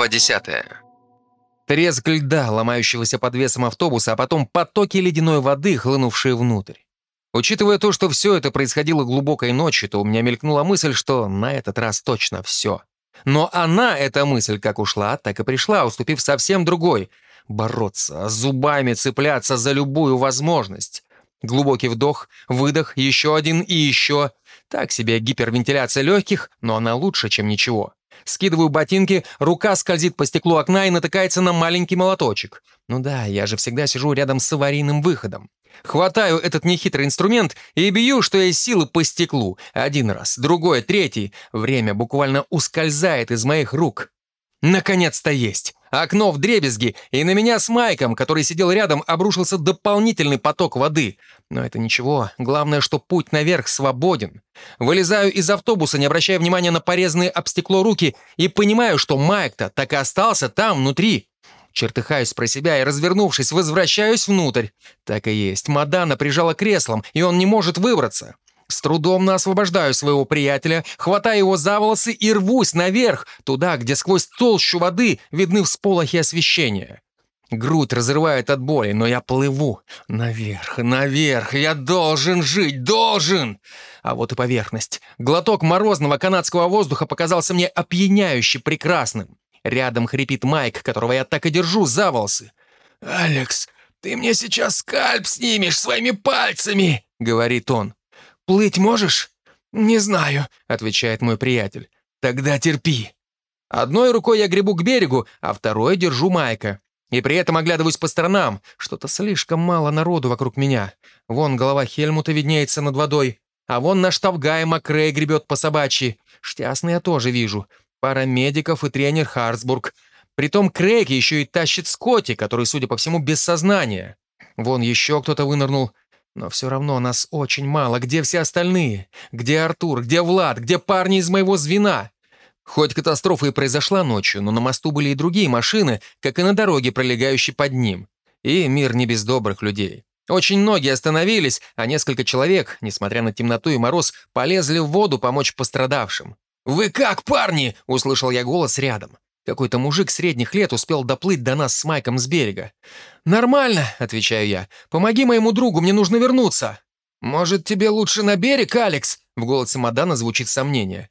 Глава 10. Треск льда, ломающегося под весом автобуса, а потом потоки ледяной воды, хлынувшие внутрь. Учитывая то, что все это происходило глубокой ночью, то у меня мелькнула мысль, что на этот раз точно все. Но она, эта мысль, как ушла, так и пришла, уступив совсем другой. Бороться, зубами цепляться за любую возможность. Глубокий вдох, выдох, еще один и еще. Так себе гипервентиляция легких, но она лучше, чем ничего. Скидываю ботинки, рука скользит по стеклу окна и натыкается на маленький молоточек. Ну да, я же всегда сижу рядом с аварийным выходом. Хватаю этот нехитрый инструмент и бью, что есть силы по стеклу. Один раз, другой, третий. Время буквально ускользает из моих рук. Наконец-то есть. Окно в дребезги, и на меня с Майком, который сидел рядом, обрушился дополнительный поток воды. Но это ничего, главное, что путь наверх свободен. Вылезаю из автобуса, не обращая внимания на порезанные об стекло руки, и понимаю, что Майк-то так и остался там, внутри. Чертыхаюсь про себя и, развернувшись, возвращаюсь внутрь. Так и есть, Мадана прижала креслом, и он не может выбраться. С трудом освобождаю своего приятеля, хватаю его за волосы и рвусь наверх, туда, где сквозь толщу воды видны всполохи освещения. Грудь разрывает от боли, но я плыву. Наверх, наверх, я должен жить, должен! А вот и поверхность. Глоток морозного канадского воздуха показался мне опьяняюще прекрасным. Рядом хрипит Майк, которого я так и держу за волосы. «Алекс, ты мне сейчас скальп снимешь своими пальцами!» — говорит он. «Плыть можешь?» «Не знаю», — отвечает мой приятель. «Тогда терпи». Одной рукой я гребу к берегу, а второй держу Майка. И при этом оглядываюсь по сторонам. Что-то слишком мало народу вокруг меня. Вон голова Хельмута виднеется над водой. А вон наш Тавгай Макрей гребет по собачьи. Штясный я тоже вижу. Пара медиков и тренер Харсбург. Притом Крейг еще и тащит Скотти, который, судя по всему, без сознания. Вон еще кто-то вынырнул. Но все равно нас очень мало. Где все остальные? Где Артур? Где Влад? Где парни из моего звена? Хоть катастрофа и произошла ночью, но на мосту были и другие машины, как и на дороге, пролегающей под ним. И мир не без добрых людей. Очень многие остановились, а несколько человек, несмотря на темноту и мороз, полезли в воду помочь пострадавшим. «Вы как, парни?» — услышал я голос рядом. Какой-то мужик средних лет успел доплыть до нас с Майком с берега. «Нормально», — отвечаю я. «Помоги моему другу, мне нужно вернуться». «Может, тебе лучше на берег, Алекс?» В голосе Мадана звучит сомнение.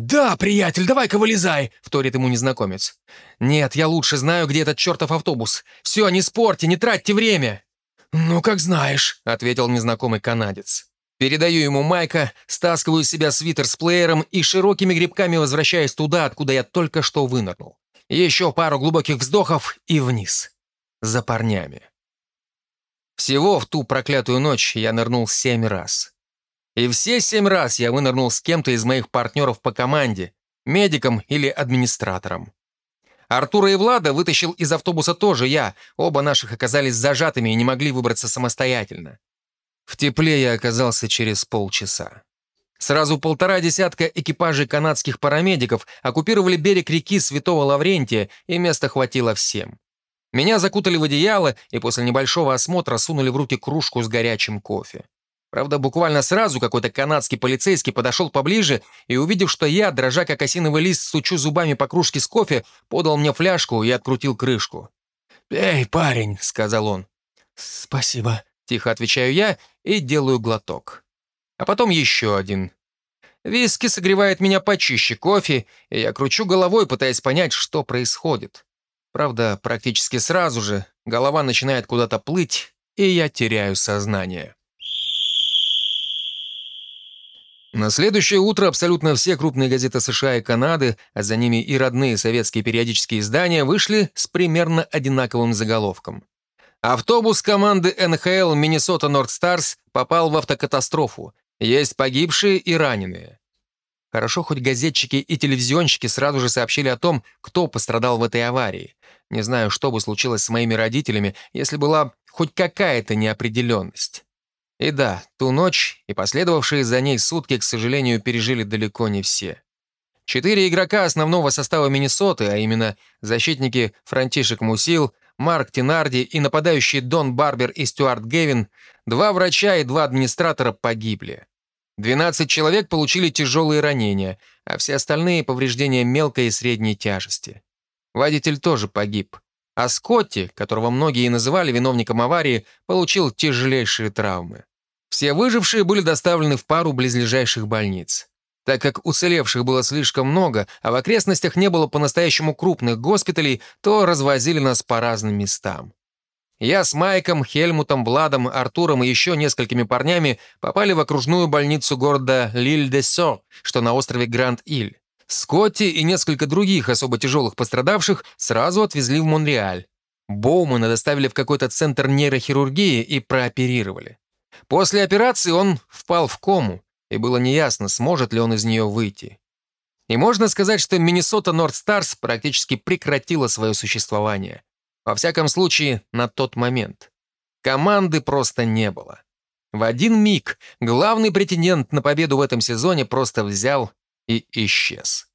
«Да, приятель, давай-ка вылезай», — вторит ему незнакомец. «Нет, я лучше знаю, где этот чертов автобус. Все, не спорьте, не тратьте время». «Ну, как знаешь», — ответил незнакомый канадец. Передаю ему майка, стаскиваю себя свитер с плеером и широкими грибками возвращаюсь туда, откуда я только что вынырнул. Еще пару глубоких вздохов и вниз. За парнями. Всего в ту проклятую ночь я нырнул семь раз. И все семь раз я вынырнул с кем-то из моих партнеров по команде, медиком или администратором. Артура и Влада вытащил из автобуса тоже я, оба наших оказались зажатыми и не могли выбраться самостоятельно. В тепле я оказался через полчаса. Сразу полтора десятка экипажей канадских парамедиков оккупировали берег реки Святого Лаврентия, и места хватило всем. Меня закутали в одеяло и после небольшого осмотра сунули в руки кружку с горячим кофе. Правда, буквально сразу какой-то канадский полицейский подошел поближе и, увидев, что я, дрожа как осиновый лист, сучу зубами по кружке с кофе, подал мне фляжку и открутил крышку. «Эй, парень», — сказал он. «Спасибо», Тихо отвечаю я и делаю глоток. А потом еще один. Виски согревает меня почище кофе, и я кручу головой, пытаясь понять, что происходит. Правда, практически сразу же голова начинает куда-то плыть, и я теряю сознание. На следующее утро абсолютно все крупные газеты США и Канады, а за ними и родные советские периодические издания, вышли с примерно одинаковым заголовком. Автобус команды НХЛ Миннесота Норд Старс попал в автокатастрофу. Есть погибшие и раненые. Хорошо, хоть газетчики и телевизионщики сразу же сообщили о том, кто пострадал в этой аварии. Не знаю, что бы случилось с моими родителями, если была хоть какая-то неопределенность. И да, ту ночь и последовавшие за ней сутки, к сожалению, пережили далеко не все. Четыре игрока основного состава Миннесоты, а именно защитники Франтишек Мусил, Марк Тинарди и нападающие Дон Барбер и Стюарт Гевин, два врача и два администратора погибли. 12 человек получили тяжелые ранения, а все остальные — повреждения мелкой и средней тяжести. Водитель тоже погиб. А Скотти, которого многие называли виновником аварии, получил тяжелейшие травмы. Все выжившие были доставлены в пару близлежащих больниц. Так как уцелевших было слишком много, а в окрестностях не было по-настоящему крупных госпиталей, то развозили нас по разным местам. Я с Майком, Хельмутом, Владом, Артуром и еще несколькими парнями попали в окружную больницу города Лиль-де-Со, что на острове Гранд-Иль. Скотти и несколько других особо тяжелых пострадавших сразу отвезли в Монреаль. Боумана доставили в какой-то центр нейрохирургии и прооперировали. После операции он впал в кому, и было неясно, сможет ли он из нее выйти. И можно сказать, что Миннесота Норд Старс практически прекратила свое существование. Во всяком случае, на тот момент. Команды просто не было. В один миг главный претендент на победу в этом сезоне просто взял и исчез.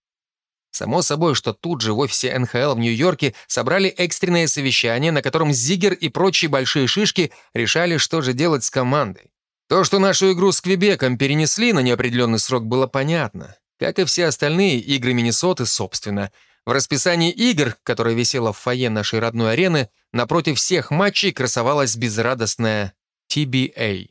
Само собой, что тут же в офисе НХЛ в Нью-Йорке собрали экстренное совещание, на котором Зигер и прочие большие шишки решали, что же делать с командой. То, что нашу игру с Квебеком перенесли на неопределенный срок, было понятно. Как и все остальные игры Миннесоты, собственно. В расписании игр, которое висело в фойе нашей родной арены, напротив всех матчей красовалась безрадостная TBA.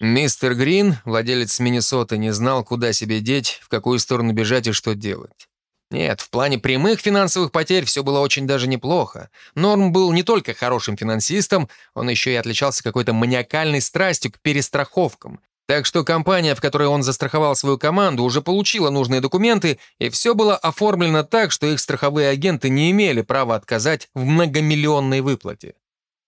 Мистер Грин, владелец Миннесоты, не знал, куда себе деть, в какую сторону бежать и что делать. Нет, в плане прямых финансовых потерь все было очень даже неплохо. Норм был не только хорошим финансистом, он еще и отличался какой-то маниакальной страстью к перестраховкам. Так что компания, в которой он застраховал свою команду, уже получила нужные документы, и все было оформлено так, что их страховые агенты не имели права отказать в многомиллионной выплате.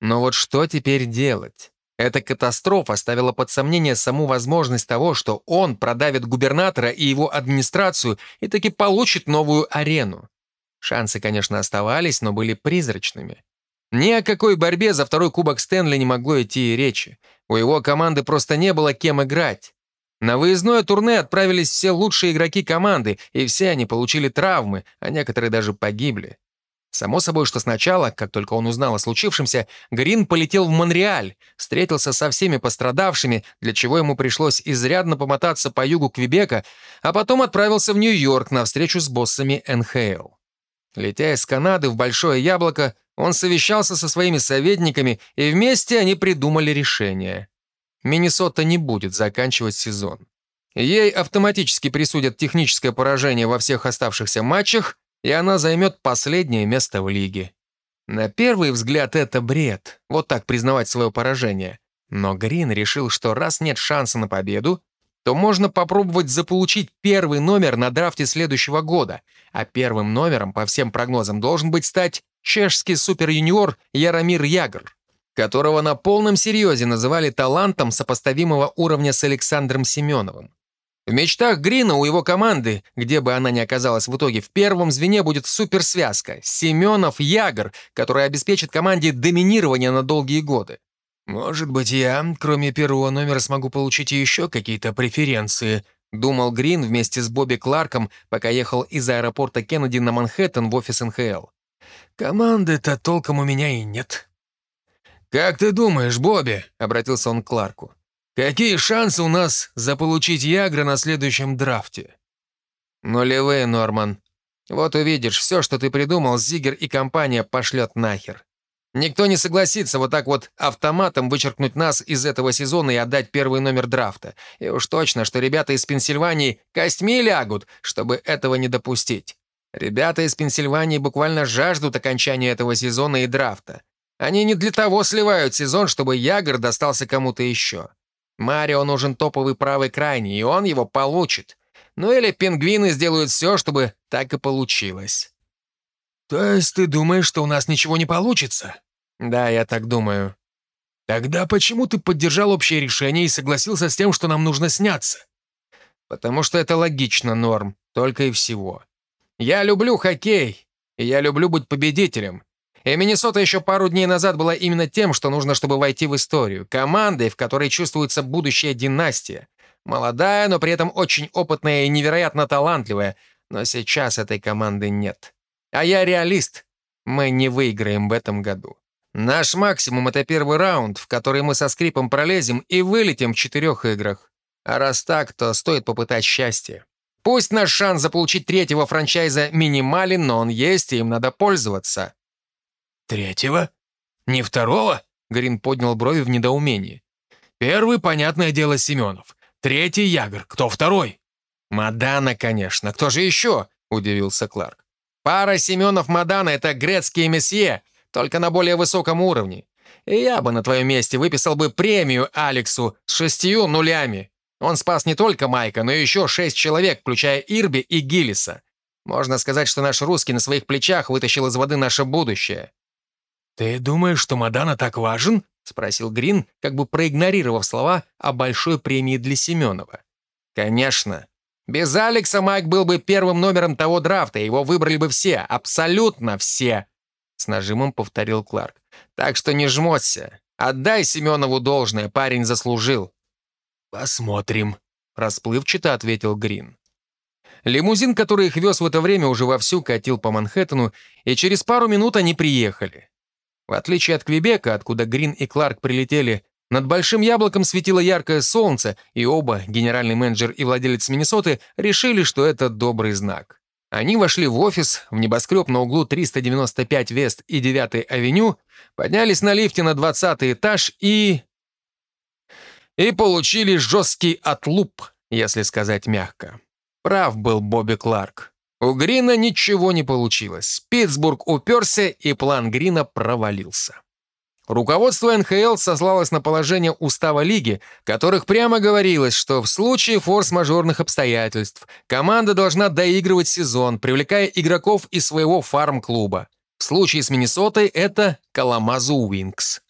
Но вот что теперь делать? Эта катастрофа ставила под сомнение саму возможность того, что он продавит губернатора и его администрацию и таки получит новую арену. Шансы, конечно, оставались, но были призрачными. Ни о какой борьбе за второй кубок Стэнли не могло идти и речи. У его команды просто не было кем играть. На выездное турне отправились все лучшие игроки команды, и все они получили травмы, а некоторые даже погибли. Само собой, что сначала, как только он узнал о случившемся, Грин полетел в Монреаль, встретился со всеми пострадавшими, для чего ему пришлось изрядно помотаться по югу Квебека, а потом отправился в Нью-Йорк на встречу с боссами НХЛ. Летя из Канады в Большое Яблоко, он совещался со своими советниками, и вместе они придумали решение. Миннесота не будет заканчивать сезон. Ей автоматически присудят техническое поражение во всех оставшихся матчах, и она займет последнее место в лиге. На первый взгляд это бред, вот так признавать свое поражение. Но Грин решил, что раз нет шанса на победу, то можно попробовать заполучить первый номер на драфте следующего года, а первым номером, по всем прогнозам, должен быть стать чешский супер-юниор Яромир Ягр, которого на полном серьезе называли талантом сопоставимого уровня с Александром Семеновым. В мечтах Грина у его команды, где бы она ни оказалась в итоге, в первом звене будет суперсвязка Семенов-Ягор, которая обеспечит команде доминирование на долгие годы. «Может быть, я, кроме первого номера, смогу получить еще какие-то преференции», думал Грин вместе с Бобби Кларком, пока ехал из аэропорта Кеннеди на Манхэттен в офис НХЛ. «Команды-то толком у меня и нет». «Как ты думаешь, Бобби?» — обратился он к Кларку. Какие шансы у нас заполучить Ягра на следующем драфте? Нулевые, Норман. Вот увидишь, все, что ты придумал, Зигер и компания пошлет нахер. Никто не согласится вот так вот автоматом вычеркнуть нас из этого сезона и отдать первый номер драфта. И уж точно, что ребята из Пенсильвании костьми лягут, чтобы этого не допустить. Ребята из Пенсильвании буквально жаждут окончания этого сезона и драфта. Они не для того сливают сезон, чтобы Ягр достался кому-то еще. Марио нужен топовый правый крайний, и он его получит. Ну или пингвины сделают все, чтобы так и получилось. То есть ты думаешь, что у нас ничего не получится? Да, я так думаю. Тогда почему ты поддержал общее решение и согласился с тем, что нам нужно сняться? Потому что это логично, Норм, только и всего. Я люблю хоккей, и я люблю быть победителем. И Миннесота еще пару дней назад была именно тем, что нужно, чтобы войти в историю. Командой, в которой чувствуется будущая династия. Молодая, но при этом очень опытная и невероятно талантливая. Но сейчас этой команды нет. А я реалист. Мы не выиграем в этом году. Наш максимум — это первый раунд, в который мы со скрипом пролезем и вылетим в четырех играх. А раз так, то стоит попытать счастье. Пусть наш шанс заполучить третьего франчайза минимален, но он есть, и им надо пользоваться». «Третьего? Не второго?» Грин поднял брови в недоумении. «Первый, понятное дело, Семенов. Третий — Ягр. Кто второй?» «Мадана, конечно. Кто же еще?» — удивился Кларк. «Пара Семенов-Мадана — это грецкие месье, только на более высоком уровне. И я бы на твоем месте выписал бы премию Алексу с шестью нулями. Он спас не только Майка, но еще шесть человек, включая Ирби и Гиллиса. Можно сказать, что наш русский на своих плечах вытащил из воды наше будущее». «Ты думаешь, что Мадана так важен?» — спросил Грин, как бы проигнорировав слова о большой премии для Семенова. «Конечно. Без Алекса Майк был бы первым номером того драфта, его выбрали бы все, абсолютно все!» С нажимом повторил Кларк. «Так что не жмоться. Отдай Семенову должное, парень заслужил». «Посмотрим», — расплывчато ответил Грин. Лимузин, который их вез в это время, уже вовсю катил по Манхэттену, и через пару минут они приехали. В отличие от Квебека, откуда Грин и Кларк прилетели, над Большим Яблоком светило яркое солнце, и оба, генеральный менеджер и владелец Миннесоты, решили, что это добрый знак. Они вошли в офис, в небоскреб на углу 395 Вест и 9 Авеню, поднялись на лифте на 20 этаж и... И получили жесткий отлуп, если сказать мягко. Прав был Бобби Кларк. У Грина ничего не получилось. Питтсбург уперся, и план Грина провалился. Руководство НХЛ сослалось на положение устава лиги, которых прямо говорилось, что в случае форс-мажорных обстоятельств команда должна доигрывать сезон, привлекая игроков из своего фарм-клуба. В случае с Миннесотой это Каламазу Уинкс.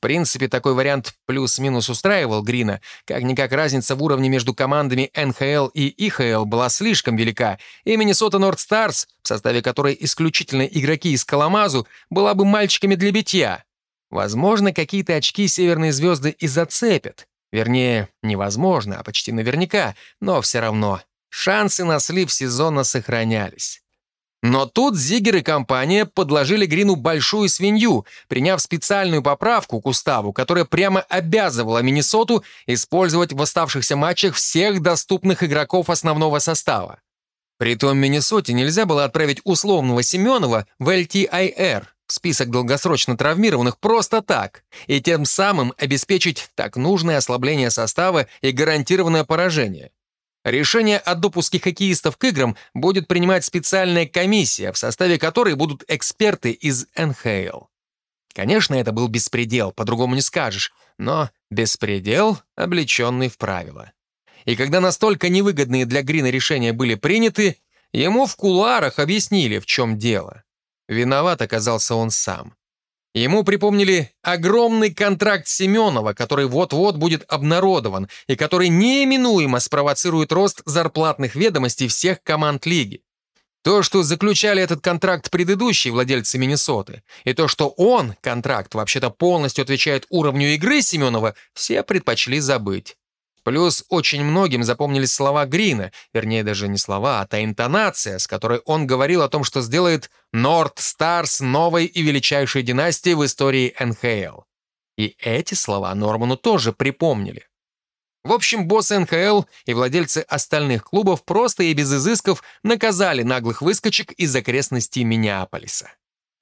В принципе, такой вариант плюс-минус устраивал Грина. Как-никак разница в уровне между командами НХЛ и ИХЛ была слишком велика, и Миннесота Норд Старс, в составе которой исключительно игроки из Каламазу, была бы мальчиками для битья. Возможно, какие-то очки северные звезды и зацепят. Вернее, невозможно, а почти наверняка, но все равно. Шансы на слив сезона сохранялись. Но тут Зигер и компания подложили Грину большую свинью, приняв специальную поправку к уставу, которая прямо обязывала Миннесоту использовать в оставшихся матчах всех доступных игроков основного состава. Притом Миннесоте нельзя было отправить условного Семенова в LTIR, список долгосрочно травмированных, просто так, и тем самым обеспечить так нужное ослабление состава и гарантированное поражение. Решение о допуске хоккеистов к играм будет принимать специальная комиссия, в составе которой будут эксперты из НХЛ. Конечно, это был беспредел, по-другому не скажешь, но беспредел, облеченный в правила. И когда настолько невыгодные для Грина решения были приняты, ему в кулуарах объяснили, в чем дело. Виноват оказался он сам. Ему припомнили огромный контракт Семенова, который вот-вот будет обнародован и который неименуемо спровоцирует рост зарплатных ведомостей всех команд лиги. То, что заключали этот контракт предыдущие владельцы Миннесоты, и то, что он, контракт, вообще-то полностью отвечает уровню игры Семенова, все предпочли забыть. Плюс очень многим запомнились слова Грина, вернее даже не слова, а та интонация, с которой он говорил о том, что сделает Норд Старс новой и величайшей династией в истории НХЛ. И эти слова Норману тоже припомнили. В общем, боссы НХЛ и владельцы остальных клубов просто и без изысков наказали наглых выскочек из окрестностей Миннеаполиса.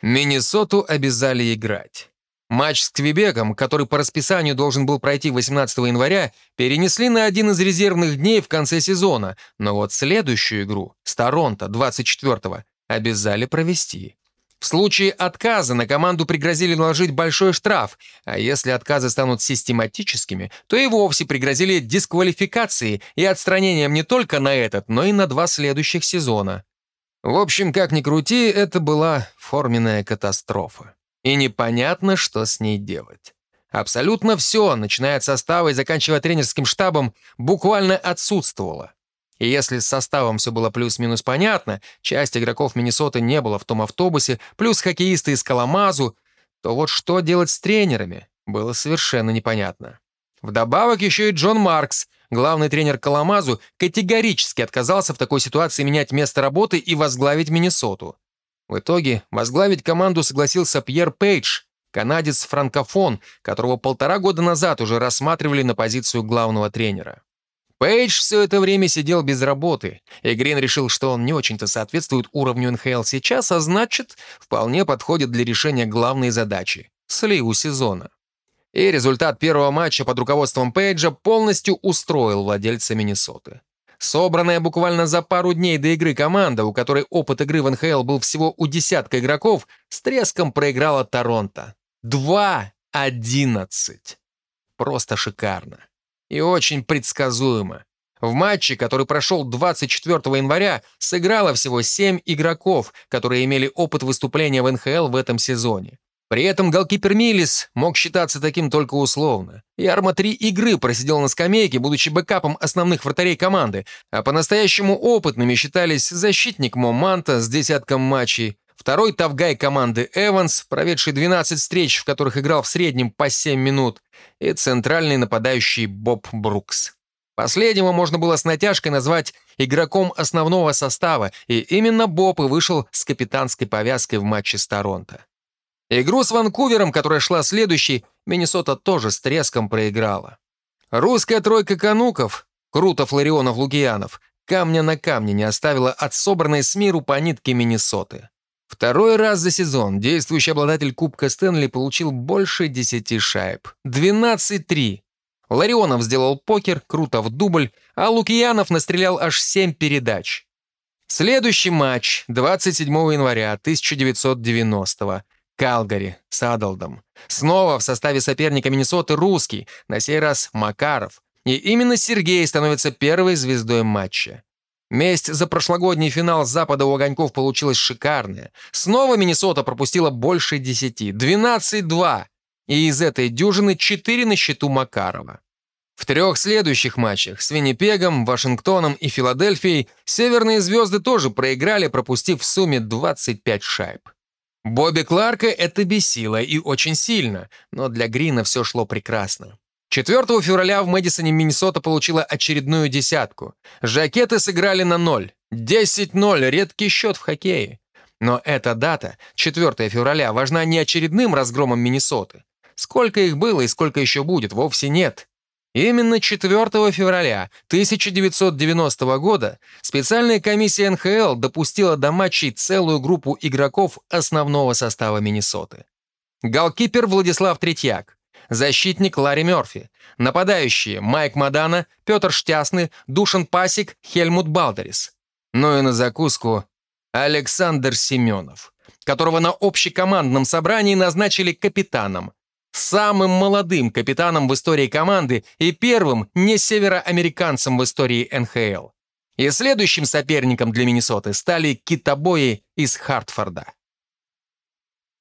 Миннесоту обязали играть. Матч с Квебеком, который по расписанию должен был пройти 18 января, перенесли на один из резервных дней в конце сезона, но вот следующую игру с Торонто 24-го обязали провести. В случае отказа на команду пригрозили наложить большой штраф, а если отказы станут систематическими, то и вовсе пригрозили дисквалификацией и отстранением не только на этот, но и на два следующих сезона. В общем, как ни крути, это была форменная катастрофа и непонятно, что с ней делать. Абсолютно все, начиная от состава и заканчивая тренерским штабом, буквально отсутствовало. И если с составом все было плюс-минус понятно, часть игроков Миннесоты не было в том автобусе, плюс хоккеисты из Каламазу, то вот что делать с тренерами, было совершенно непонятно. Вдобавок еще и Джон Маркс, главный тренер Каламазу, категорически отказался в такой ситуации менять место работы и возглавить Миннесоту. В итоге возглавить команду согласился Пьер Пейдж, канадец-франкофон, которого полтора года назад уже рассматривали на позицию главного тренера. Пейдж все это время сидел без работы, и Грин решил, что он не очень-то соответствует уровню НХЛ сейчас, а значит, вполне подходит для решения главной задачи — сливу сезона. И результат первого матча под руководством Пейджа полностью устроил владельца Миннесоты. Собранная буквально за пару дней до игры команда, у которой опыт игры в НХЛ был всего у десятка игроков, с треском проиграла Торонто. 2-11. Просто шикарно и очень предсказуемо. В матче, который прошел 24 января, сыграло всего 7 игроков, которые имели опыт выступления в НХЛ в этом сезоне. При этом голкипер Миллис мог считаться таким только условно. Ярма три игры просидел на скамейке, будучи бэкапом основных вратарей команды, а по-настоящему опытными считались защитник Моманта с десятком матчей, Второй тавгай команды Эванс, проведший 12 встреч, в которых играл в среднем по 7 минут, и центральный нападающий Боб Брукс. Последнего можно было с натяжкой назвать игроком основного состава, и именно Боб и вышел с капитанской повязкой в матче с Торонто. Игру с Ванкувером, которая шла следующей, Миннесота тоже с треском проиграла. Русская тройка кануков, Крутов, Ларионов, Лукиянов, камня на камне не оставила от собранной с миру по нитке Миннесоты. Второй раз за сезон действующий обладатель Кубка Стэнли получил больше 10 шайб. 12-3. Ларионов сделал покер, Крутов дубль, а Лукьянов настрелял аж 7 передач. Следующий матч 27 января 1990 Калгари с Адалдом. Снова в составе соперника Миннесоты русский, на сей раз Макаров. И именно Сергей становится первой звездой матча. Месть за прошлогодний финал Запада у Огоньков получилась шикарная. Снова Миннесота пропустила больше 10. 12-2. И из этой дюжины 4 на счету Макарова. В трех следующих матчах с Виннипегом, Вашингтоном и Филадельфией северные звезды тоже проиграли, пропустив в сумме 25 шайб. Бобби Кларка это бесило и очень сильно, но для Грина все шло прекрасно. 4 февраля в Мэдисоне Миннесота получила очередную десятку. Жакеты сыграли на ноль. 10-0 — редкий счет в хоккее. Но эта дата, 4 февраля, важна не очередным разгромом Миннесоты. Сколько их было и сколько еще будет, вовсе нет. Именно 4 февраля 1990 года специальная комиссия НХЛ допустила до матчей целую группу игроков основного состава Миннесоты. Голкипер Владислав Третьяк, защитник Ларри Мерфи, нападающие Майк Мадана, Петр Штясный, Душан Пасик, Хельмут Балдерис. Ну и на закуску Александр Семенов, которого на общекомандном собрании назначили капитаном. Самым молодым капитаном в истории команды и первым не североамериканцем в истории НХЛ. И следующим соперником для Миннесоты стали китобои из Хартфорда.